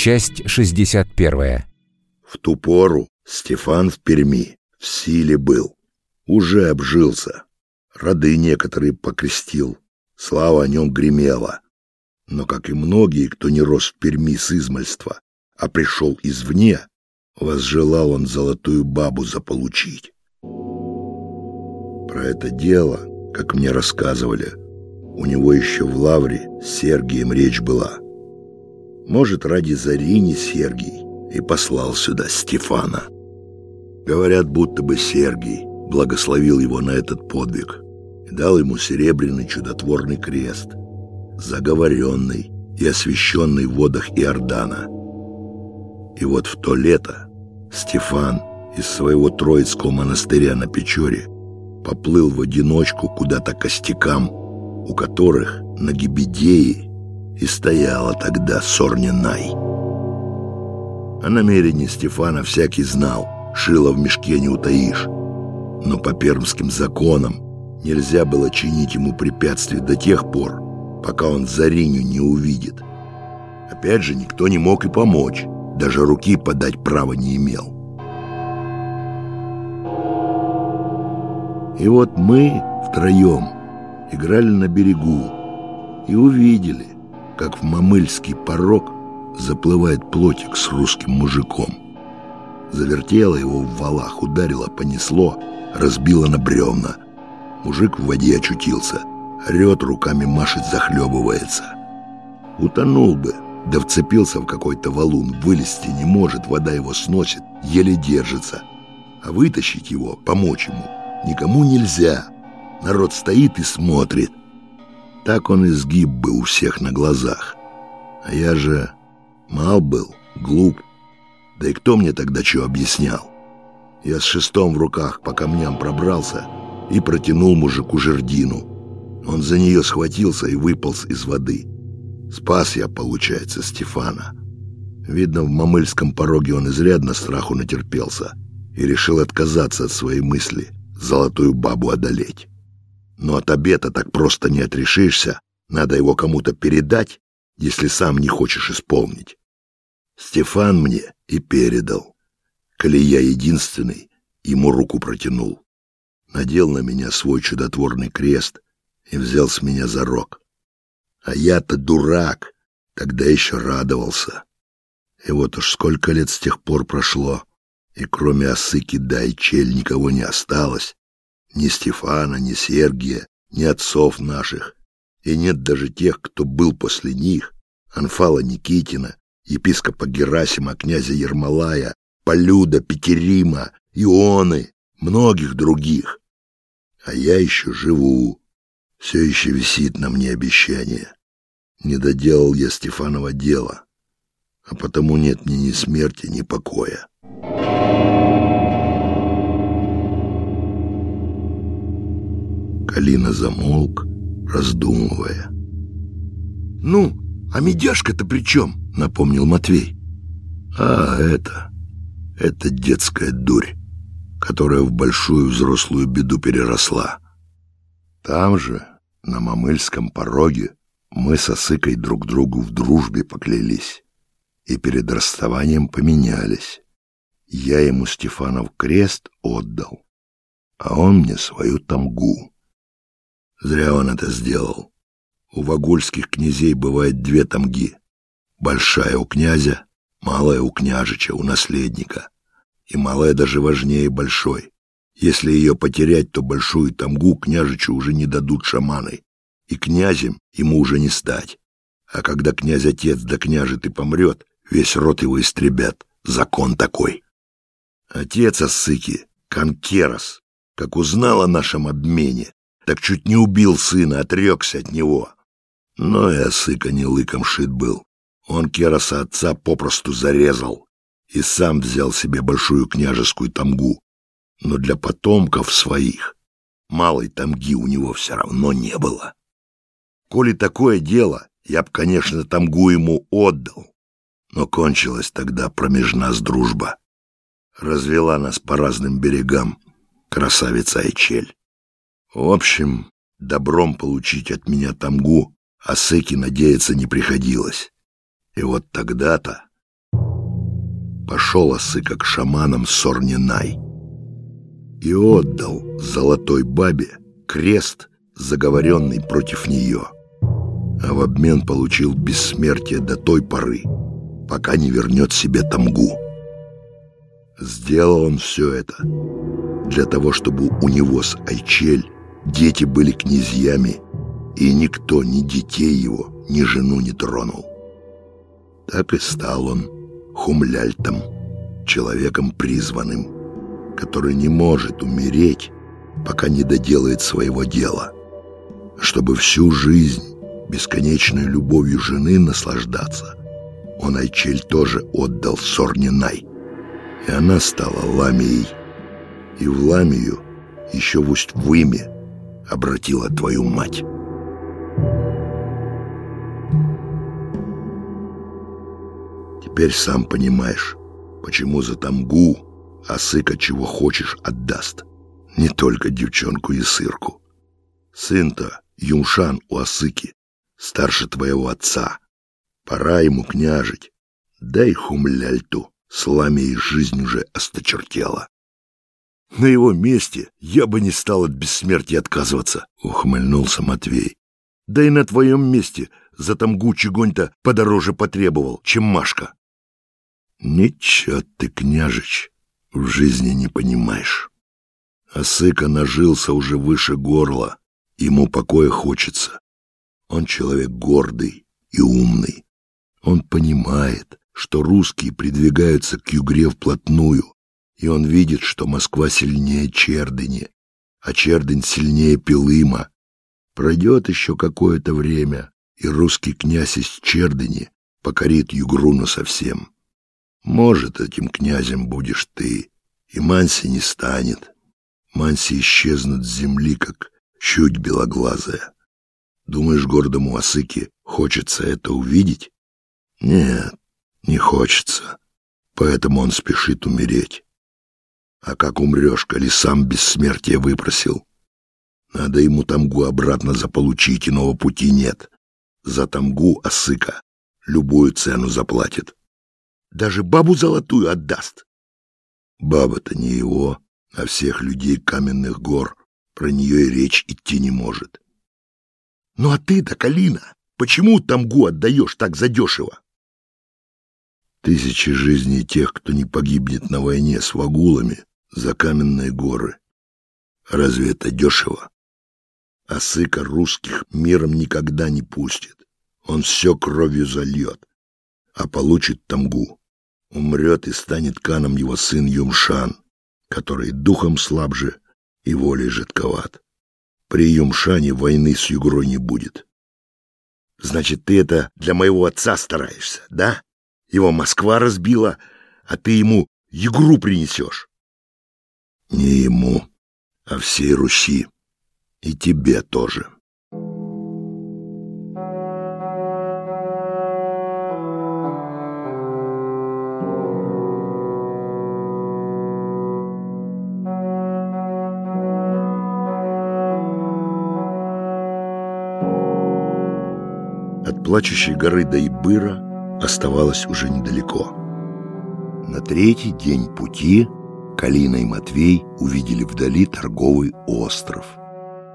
Часть 61. В ту пору Стефан в Перми в силе был. Уже обжился. Роды некоторые покрестил. Слава о нем гремела. Но, как и многие, кто не рос в Перми с измальства, а пришел извне, возжелал он золотую бабу заполучить. Про это дело, как мне рассказывали, у него еще в Лавре с Сергием речь была. Может, ради Зарини Сергий и послал сюда Стефана. Говорят, будто бы Сергий благословил его на этот подвиг и дал ему серебряный чудотворный крест, заговоренный и освященный в водах Иордана. И вот в то лето Стефан из своего Троицкого монастыря на Печоре поплыл в одиночку куда-то костякам, у которых на Гибедеи и стояла тогда Сорнинай. О намерении Стефана всякий знал, шило в мешке не утаишь. Но по пермским законам нельзя было чинить ему препятствий до тех пор, пока он Зариню не увидит. Опять же, никто не мог и помочь, даже руки подать право не имел. И вот мы втроем играли на берегу и увидели, как в мамыльский порог заплывает плотик с русским мужиком. Завертело его в валах, ударило, понесло, разбило на бревна. Мужик в воде очутился, орет, руками машет, захлебывается. Утонул бы, да вцепился в какой-то валун, вылезти не может, вода его сносит, еле держится. А вытащить его, помочь ему, никому нельзя. Народ стоит и смотрит. Так он и сгиб бы у всех на глазах. А я же мал был, глуп. Да и кто мне тогда что объяснял? Я с шестом в руках по камням пробрался и протянул мужику жердину. Он за нее схватился и выполз из воды. Спас я, получается, Стефана. Видно, в мамыльском пороге он изрядно страху натерпелся и решил отказаться от своей мысли золотую бабу одолеть. Но от обета так просто не отрешишься. Надо его кому-то передать, если сам не хочешь исполнить. Стефан мне и передал. Коли я единственный, ему руку протянул. Надел на меня свой чудотворный крест и взял с меня за рог. А я-то дурак, тогда еще радовался. И вот уж сколько лет с тех пор прошло, и кроме осыки да и чель никого не осталось, ни Стефана, ни Сергия, ни отцов наших. И нет даже тех, кто был после них. Анфала Никитина, епископа Герасима, князя Ермолая, Полюда, Петерима, Ионы, многих других. А я еще живу. Все еще висит на мне обещание. Не доделал я Стефанова дело, а потому нет мне ни смерти, ни покоя. Калина замолк, раздумывая. «Ну, а медяшка-то при чем?» — напомнил Матвей. «А это... это детская дурь, которая в большую взрослую беду переросла. Там же, на Мамыльском пороге, мы со Сыкой друг другу в дружбе поклялись и перед расставанием поменялись. Я ему Стефанов крест отдал, а он мне свою тамгу. Зря он это сделал. У вагульских князей бывает две тамги. Большая у князя, малая у княжича, у наследника. И малая даже важнее большой. Если ее потерять, то большую тамгу княжичу уже не дадут шаманы. И князем ему уже не стать. А когда князь-отец да княжит и помрет, весь род его истребят. Закон такой. Отец Осыки, Канкерос, как узнал о нашем обмене, так чуть не убил сына, отрекся от него. Но и Осыка не лыком шит был. Он Кероса отца попросту зарезал и сам взял себе большую княжескую тамгу. Но для потомков своих малой тамги у него все равно не было. Коли такое дело, я б, конечно, тамгу ему отдал. Но кончилась тогда промеж нас дружба. Развела нас по разным берегам красавица Айчель. В общем, добром получить от меня тамгу Асыки надеяться не приходилось. И вот тогда-то пошел Осыка к шаманам Сорнинай и отдал золотой бабе крест, заговоренный против нее, а в обмен получил бессмертие до той поры, пока не вернет себе тамгу. Сделал он все это для того, чтобы у него с Айчель дети были князьями, и никто ни детей его, ни жену не тронул. Так и стал он хумляльтом, человеком призванным, который не может умереть, пока не доделает своего дела, чтобы всю жизнь бесконечной любовью жены наслаждаться. Он Айчель тоже отдал Сорнинай, и она стала Ламией, и в Ламию еще в Усть-Выме обратила твою мать. Теперь сам понимаешь, почему за Тамгу Асыка чего хочешь отдаст. Не только девчонку и сырку. Сын-то Юмшан у Асыки, старше твоего отца. Пора ему княжить. Дай хумляльту, сламе и жизнь уже осточертела. На его месте я бы не стал от бессмертия отказываться, ухмыльнулся Матвей. Да и на твоем месте за тамгу чегонь-то подороже потребовал, чем Машка. Ничего ты, княжич, в жизни не понимаешь. Осыка нажился уже выше горла, ему покоя хочется. Он человек гордый и умный. Он понимает, что русские придвигаются к Югре вплотную, и он видит, что Москва сильнее Чердыни, а Чердынь сильнее Пилыма. Пройдет еще какое-то время, и русский князь из Чердыни покорит Югруну совсем. Может, этим князем будешь ты, и Манси не станет. Манси исчезнут с земли, как чуть белоглазая. Думаешь, гордому Осыке хочется это увидеть? Нет, не хочется. Поэтому он спешит умереть. А как умрешь, коли сам бессмертие выпросил? Надо ему тамгу обратно заполучить, иного пути нет. За тамгу Осыка любую цену заплатит. Даже бабу золотую отдаст. Баба-то не его, а всех людей каменных гор. Про нее и речь идти не может. Ну а ты-то, Калина, почему тамгу отдаешь так задешево? Тысячи жизней тех, кто не погибнет на войне с вагулами за каменные горы. Разве это дешево? А сыка русских миром никогда не пустит. Он все кровью зальет, а получит тамгу. Умрет и станет каном его сын Юмшан, который духом слабже и волей жидковат. При Юмшане войны с Югрой не будет. Значит, ты это для моего отца стараешься, да? Его Москва разбила, а ты ему Югру принесешь. Не ему, а всей Руси. И тебе тоже. плачущей горы Дайбыра оставалось уже недалеко. На третий день пути Калина и Матвей увидели вдали торговый остров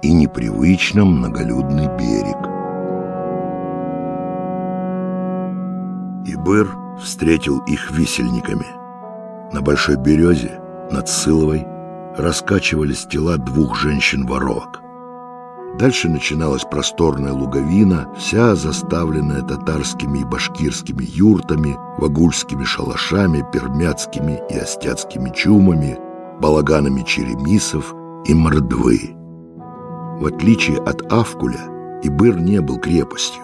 и непривычно многолюдный берег. Ибыр встретил их висельниками. На большой березе над Сыловой раскачивались тела двух женщин-воровок. Дальше начиналась просторная луговина, вся заставленная татарскими и башкирскими юртами, вагульскими шалашами, пермяцкими и остяцкими чумами, балаганами черемисов и мордвы. В отличие от Авкуля, Ибыр не был крепостью.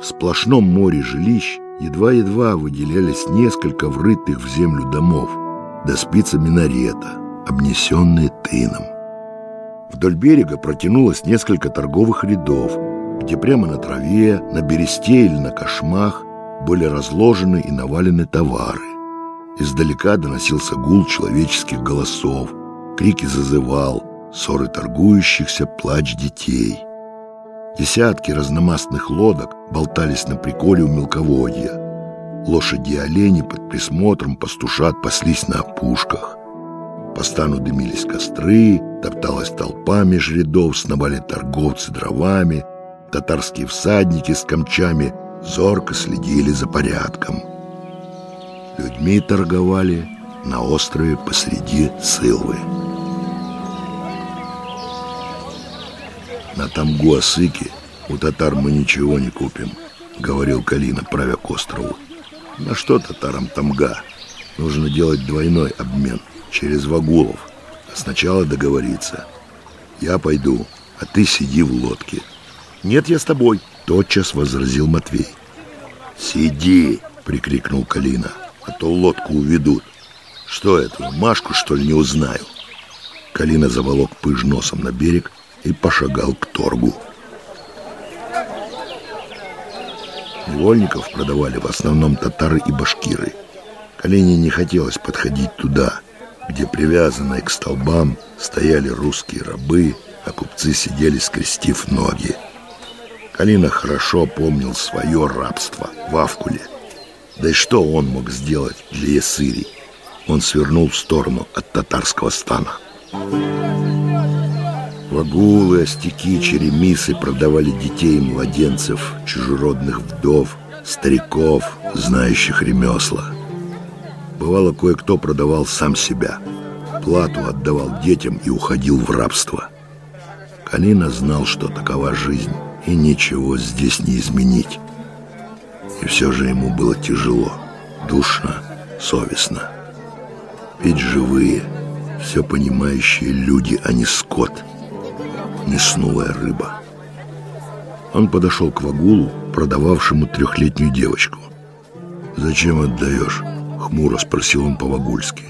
В сплошном море жилищ едва-едва выделялись несколько врытых в землю домов, до спица минарета, обнесенные тыном. Вдоль берега протянулось несколько торговых рядов, где прямо на траве, на бересте или на кошмах были разложены и навалены товары. Издалека доносился гул человеческих голосов, крики зазывал, ссоры торгующихся, плач детей. Десятки разномастных лодок болтались на приколе у мелководья. Лошади и олени под присмотром пастушат паслись на опушках. По стану дымились костры, топталась толпа меж рядов, сновали торговцы дровами, татарские всадники с камчами зорко следили за порядком. Людьми торговали на острове посреди Сылвы. На Тамгу-Осыке у татар мы ничего не купим, говорил Калина, правя к острову. На что татарам Тамга? Нужно делать двойной обмен через Вагулов. А сначала договориться. Я пойду, а ты сиди в лодке. Нет, я с тобой, тотчас возразил Матвей. Сиди, прикрикнул Калина, а то лодку уведут. Что это, Машку, что ли, не узнаю? Калина заволок пыж носом на берег и пошагал к торгу. Невольников продавали в основном татары и башкиры. Калине не хотелось подходить туда, где привязанные к столбам стояли русские рабы, а купцы сидели, скрестив ноги. Калина хорошо помнил свое рабство в Авкуле. Да и что он мог сделать для Ясырий? Он свернул в сторону от татарского стана. Вагулы, остяки, черемисы продавали детей и младенцев, чужеродных вдов, стариков, знающих ремесла. Бывало, кое-кто продавал сам себя. Плату отдавал детям и уходил в рабство. Калина знал, что такова жизнь, и ничего здесь не изменить. И все же ему было тяжело, душно, совестно. Ведь живые, все понимающие люди, а не скот – мяснулая рыба. Он подошел к Вагулу, продававшему трехлетнюю девочку. «Зачем отдаешь?» — хмуро спросил он по-вагульски.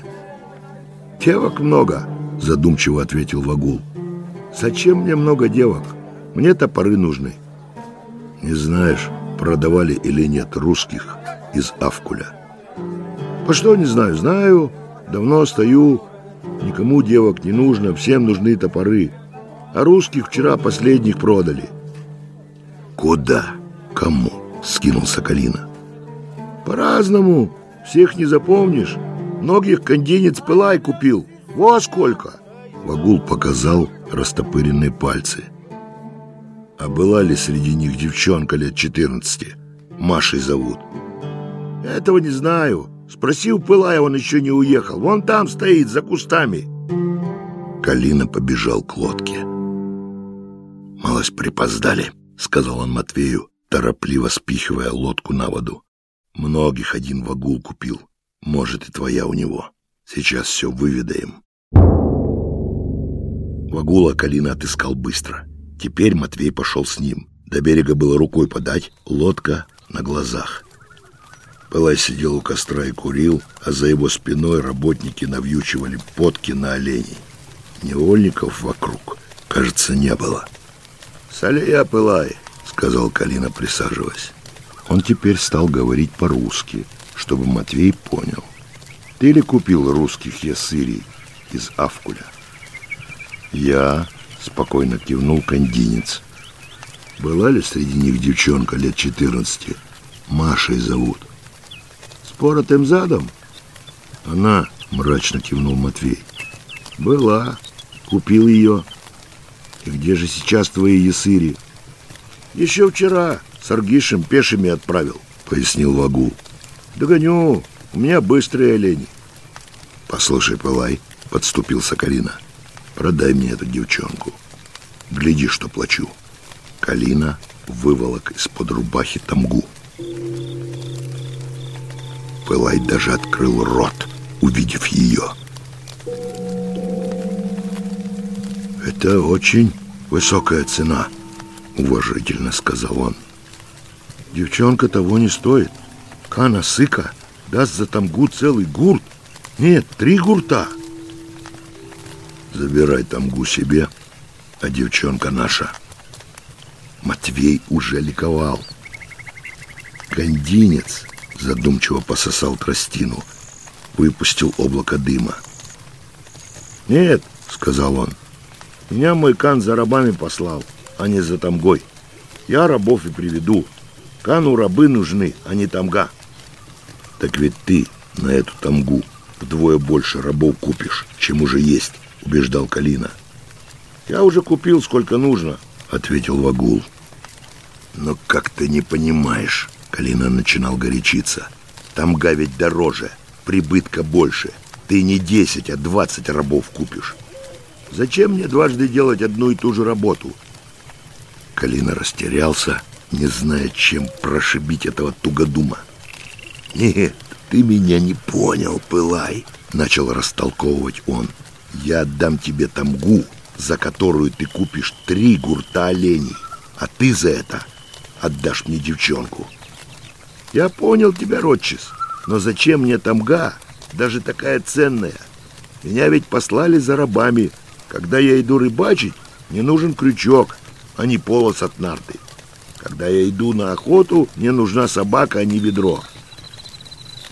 «Девок много», — задумчиво ответил Вагул. «Зачем мне много девок? Мне топоры нужны». «Не знаешь, продавали или нет русских из Авкуля?» «По что не знаю? Знаю. Давно стою. Никому девок не нужно, всем нужны топоры. А русских вчера последних продали. Куда? Кому? Скинулся Калина. По-разному. Всех не запомнишь. Многих кондинец пылай купил. Во сколько! Вагул показал растопыренные пальцы. А была ли среди них девчонка лет 14? Машей зовут. Этого не знаю. Спросил Пылая, он еще не уехал. Вон там стоит, за кустами. Калина побежал к лодке. «Малость припоздали», — сказал он Матвею, торопливо спихивая лодку на воду. «Многих один вагул купил. Может, и твоя у него. Сейчас все выведаем». Вагула Калина отыскал быстро. Теперь Матвей пошел с ним. До берега было рукой подать, лодка на глазах. Пылай сидел у костра и курил, а за его спиной работники навьючивали подки на оленей. Невольников вокруг, кажется, не было. «Салия пылай», — сказал Калина, присаживаясь. Он теперь стал говорить по-русски, чтобы Матвей понял. «Ты ли купил русских ясырей из Авкуля?» «Я», — спокойно кивнул кандинец. «Была ли среди них девчонка лет четырнадцати? Машей зовут». «С задом?» «Она», — мрачно кивнул Матвей. «Была. Купил ее». И где же сейчас твои ясыри? Еще вчера с Аргишем пешими отправил, пояснил Вагул. Догоню, у меня быстрые олени. Послушай, Пылай, подступил Соколина. Продай мне эту девчонку. Гляди, что плачу. Калина выволок из-под рубахи тамгу. Пылай даже открыл рот, увидев ее. «Это очень высокая цена», — уважительно сказал он. «Девчонка того не стоит. Кана Сыка даст за тамгу целый гурт. Нет, три гурта». «Забирай тамгу себе, а девчонка наша». Матвей уже ликовал. Гандинец задумчиво пососал тростину, выпустил облако дыма. «Нет», — сказал он, меня мой кан за рабами послал, а не за тамгой. Я рабов и приведу. Кану рабы нужны, а не тамга. Так ведь ты на эту тамгу вдвое больше рабов купишь, чем уже есть, убеждал Калина. Я уже купил сколько нужно, ответил Вагул. Но как ты не понимаешь, Калина начинал горячиться. Тамга ведь дороже, прибытка больше. Ты не 10, а 20 рабов купишь. Зачем мне дважды делать одну и ту же работу? Калина растерялся, не зная, чем прошибить этого тугодума. Нет, ты меня не понял, Пылай, начал растолковывать он. Я отдам тебе тамгу, за которую ты купишь три гурта оленей, а ты за это отдашь мне девчонку. Я понял тебя, Ротчис, но зачем мне тамга, даже такая ценная? Меня ведь послали за рабами. Когда я иду рыбачить, мне нужен крючок, а не полос от нарты. Когда я иду на охоту, мне нужна собака, а не ведро.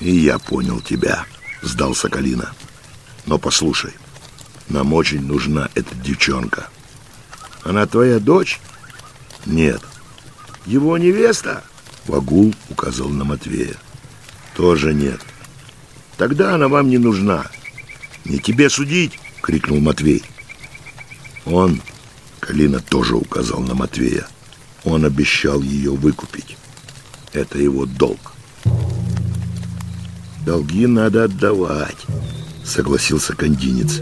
И я понял тебя, сдался Калина. Но послушай, нам очень нужна эта девчонка. Она твоя дочь? Нет. Его невеста? Вагул указал на Матвея. Тоже нет. Тогда она вам не нужна. Не тебе судить, крикнул Матвей. Он, Калина тоже указал на Матвея. Он обещал ее выкупить. Это его долг. Долги надо отдавать, согласился кондинец.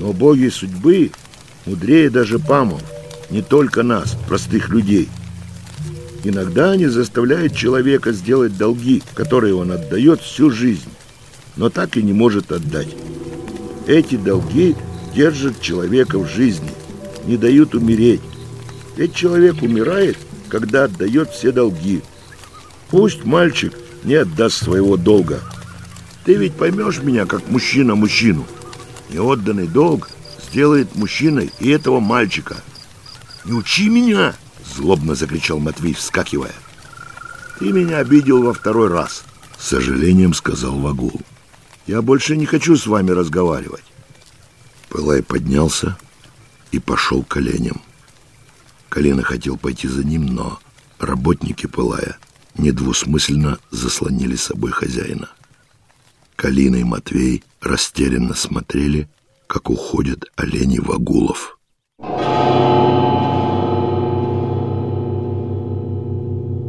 Но боги судьбы мудрее даже памов, не только нас, простых людей. Иногда они заставляют человека сделать долги, которые он отдает всю жизнь, но так и не может отдать. Эти долги держат человека в жизни, не дают умереть. Ведь человек умирает, когда отдает все долги. Пусть мальчик не отдаст своего долга. Ты ведь поймешь меня, как мужчина мужчину. Неотданный долг сделает мужчиной и этого мальчика. Не учи меня, злобно закричал Матвей, вскакивая. Ты меня обидел во второй раз, с сожалением сказал Вагул. Я больше не хочу с вами разговаривать. Пылай поднялся и пошел к оленям. Колено хотел пойти за ним, но работники Пылая недвусмысленно заслонили собой хозяина. Калина и Матвей растерянно смотрели, как уходят олени Вагулов.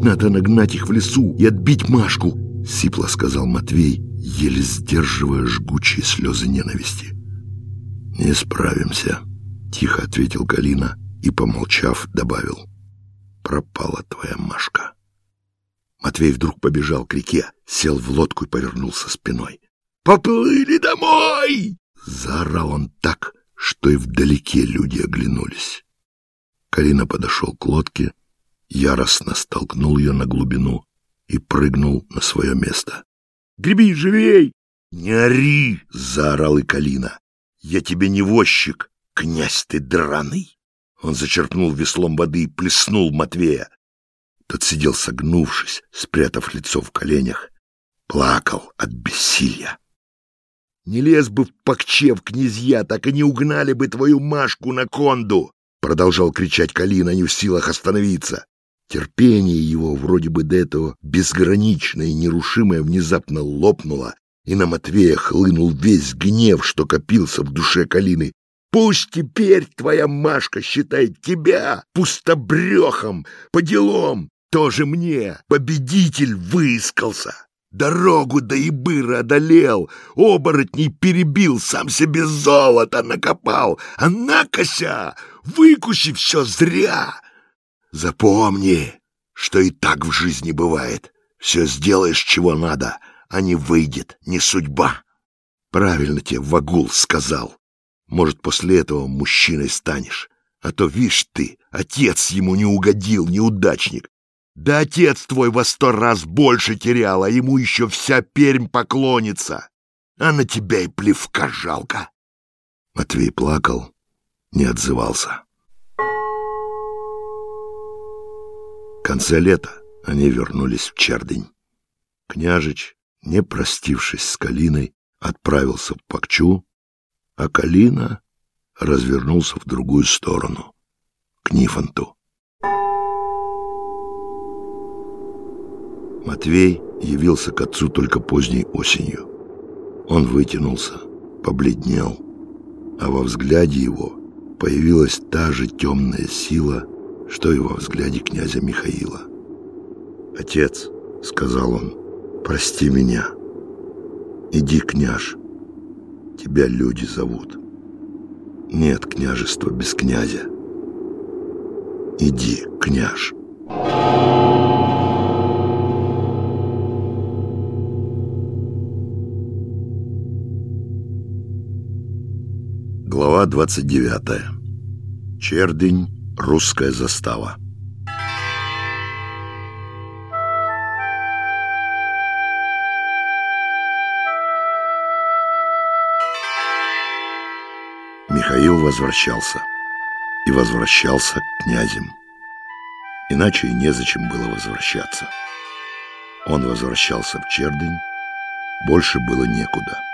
«Надо нагнать их в лесу и отбить Машку!» — сипло сказал Матвей, еле сдерживая жгучие слезы ненависти. «Не справимся», — тихо ответил Калина и, помолчав, добавил. «Пропала твоя Машка». Матвей вдруг побежал к реке, сел в лодку и повернулся спиной. «Поплыли домой!» — заорал он так, что и вдалеке люди оглянулись. Карина подошел к лодке, яростно столкнул ее на глубину и прыгнул на свое место. «Греби живей!» «Не ори!» — заорал и Калина. «Я тебе не возчик, князь ты драный!» Он зачерпнул веслом воды и плеснул Матвея. Тот сидел согнувшись, спрятав лицо в коленях, плакал от бессилия. Не лез бы в Пакче в князья, так и не угнали бы твою Машку на конду!» Продолжал кричать Калина, не в силах остановиться. Терпение его, вроде бы до этого безграничное и нерушимое, внезапно лопнуло, и на Матвея хлынул весь гнев, что копился в душе Калины. Пусть теперь твоя Машка считает тебя пустобрехом, по делам, тоже мне победитель выискался. Дорогу до Ибыра одолел, оборотней перебил, сам себе золото накопал, а накося, выкуси все зря. Запомни, что и так в жизни бывает. Все сделаешь, чего надо, а не выйдет, не судьба. Правильно тебе Вагул сказал. Может, после этого мужчиной станешь. А то, видишь ты, отец ему не угодил, неудачник. Да отец твой во сто раз больше терял, а ему еще вся Пермь поклонится. А на тебя и плевка жалко. Матвей плакал, не отзывался. В конце лета они вернулись в Чердень. Княжич, не простившись с Калиной, отправился в Пакчу, а Калина развернулся в другую сторону, к Нифонту. Матвей явился к отцу только поздней осенью. Он вытянулся, побледнел, а во взгляде его появилась та же темная сила, что и во взгляде князя Михаила. «Отец», — сказал он, — «прости меня. Иди, княж, тебя люди зовут. Нет княжества без князя. Иди, княж». Глава 29. Чердень. Русская застава. Михаил возвращался. И возвращался к князям. Иначе и незачем было возвращаться. Он возвращался в Чердень. Больше было некуда.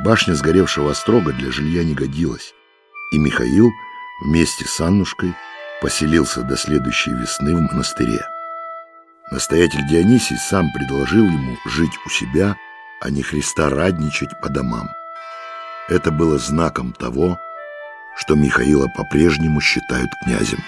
Башня сгоревшего острога для жилья не годилась, и Михаил вместе с Аннушкой поселился до следующей весны в монастыре. Настоятель Дионисий сам предложил ему жить у себя, а не Христа радничать по домам. Это было знаком того, что Михаила по-прежнему считают князем.